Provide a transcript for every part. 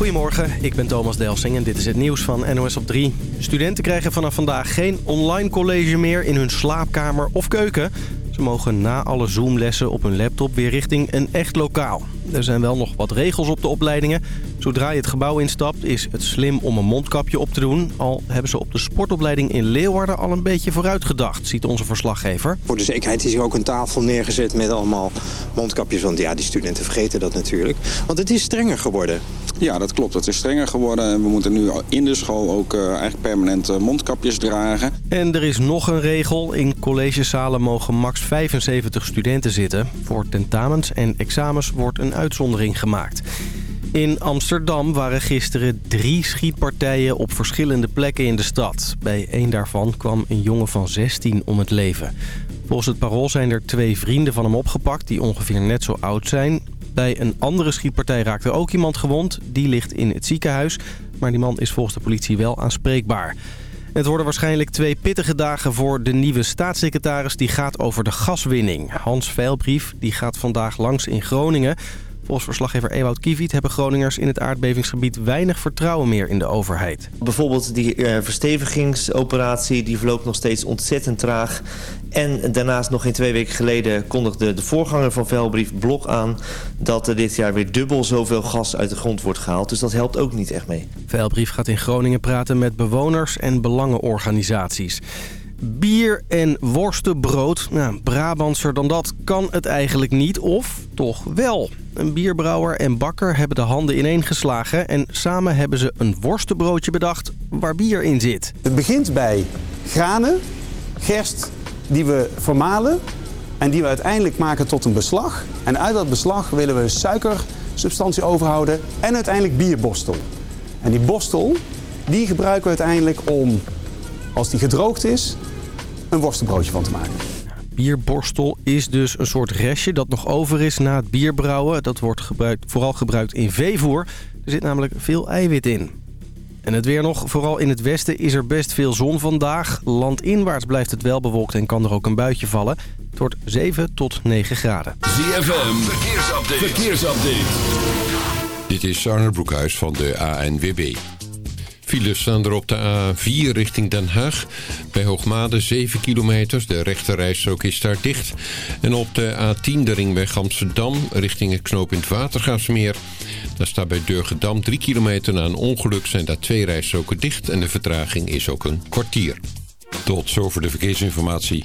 Goedemorgen, ik ben Thomas Delsing en dit is het nieuws van NOS op 3. Studenten krijgen vanaf vandaag geen online college meer in hun slaapkamer of keuken. Ze mogen na alle Zoom-lessen op hun laptop weer richting een echt lokaal. Er zijn wel nog wat regels op de opleidingen. Zodra je het gebouw instapt is het slim om een mondkapje op te doen. Al hebben ze op de sportopleiding in Leeuwarden al een beetje vooruit gedacht, ziet onze verslaggever. Voor de zekerheid is hier ook een tafel neergezet met allemaal mondkapjes. Want ja, die studenten vergeten dat natuurlijk. Want het is strenger geworden. Ja, dat klopt. Het is strenger geworden. En we moeten nu in de school ook uh, eigenlijk permanent uh, mondkapjes dragen. En er is nog een regel. In collegezalen mogen max 75 studenten zitten. Voor tentamens en examens wordt een uitzondering gemaakt. In Amsterdam waren gisteren drie schietpartijen op verschillende plekken in de stad. Bij één daarvan kwam een jongen van 16 om het leven. Volgens het parool zijn er twee vrienden van hem opgepakt die ongeveer net zo oud zijn. Bij een andere schietpartij raakte ook iemand gewond. Die ligt in het ziekenhuis, maar die man is volgens de politie wel aanspreekbaar. Het worden waarschijnlijk twee pittige dagen voor de nieuwe staatssecretaris... die gaat over de gaswinning. Hans Veilbrief die gaat vandaag langs in Groningen... Volgens verslaggever Ewout Kiewiet hebben Groningers in het aardbevingsgebied weinig vertrouwen meer in de overheid. Bijvoorbeeld die uh, verstevigingsoperatie die verloopt nog steeds ontzettend traag. En daarnaast nog geen twee weken geleden kondigde de voorganger van Velbrief Blok aan... dat er dit jaar weer dubbel zoveel gas uit de grond wordt gehaald. Dus dat helpt ook niet echt mee. Velbrief gaat in Groningen praten met bewoners en belangenorganisaties. Bier en worstenbrood, nou, Brabantser dan dat kan het eigenlijk niet, of toch wel. Een bierbrouwer en bakker hebben de handen ineengeslagen... en samen hebben ze een worstenbroodje bedacht waar bier in zit. Het begint bij granen, gerst, die we vermalen... en die we uiteindelijk maken tot een beslag. En uit dat beslag willen we suikersubstantie overhouden en uiteindelijk bierborstel. En die borstel, die gebruiken we uiteindelijk om, als die gedroogd is een worstenbroodje van te maken. Bierborstel is dus een soort restje dat nog over is na het bierbrouwen. Dat wordt gebruikt, vooral gebruikt in veevoer. Er zit namelijk veel eiwit in. En het weer nog. Vooral in het westen is er best veel zon vandaag. Landinwaarts blijft het wel bewolkt en kan er ook een buitje vallen. Het wordt 7 tot 9 graden. ZFM, verkeersupdate. verkeersupdate. Dit is Arne Broekhuis van de ANWB. Files staan er op de A4 richting Den Haag. Bij Hoogmade 7 kilometer. De rechterrijstrook is daar dicht. En op de A10 de ringweg Amsterdam richting het knooppunt Watergaasmeer. Daar staat bij Durgedam 3 kilometer na een ongeluk zijn daar twee rijstroken dicht. En de vertraging is ook een kwartier. Tot zover de verkeersinformatie.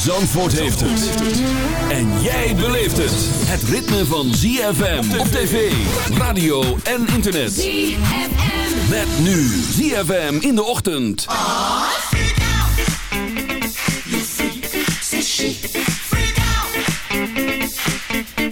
Zandvoort heeft het. En jij beleeft het. Het ritme van ZFM op tv, radio en internet. ZFM. Met nu ZFM in de ochtend. Oh, As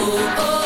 Oh oh.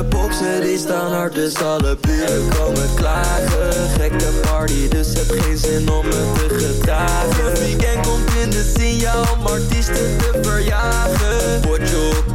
de boxer die staan hard, dus alle buren komen klagen. Gekke party, dus heb geen zin om me te gedragen. Het weekend komt in de zin, jou om artiesten te verjagen. What op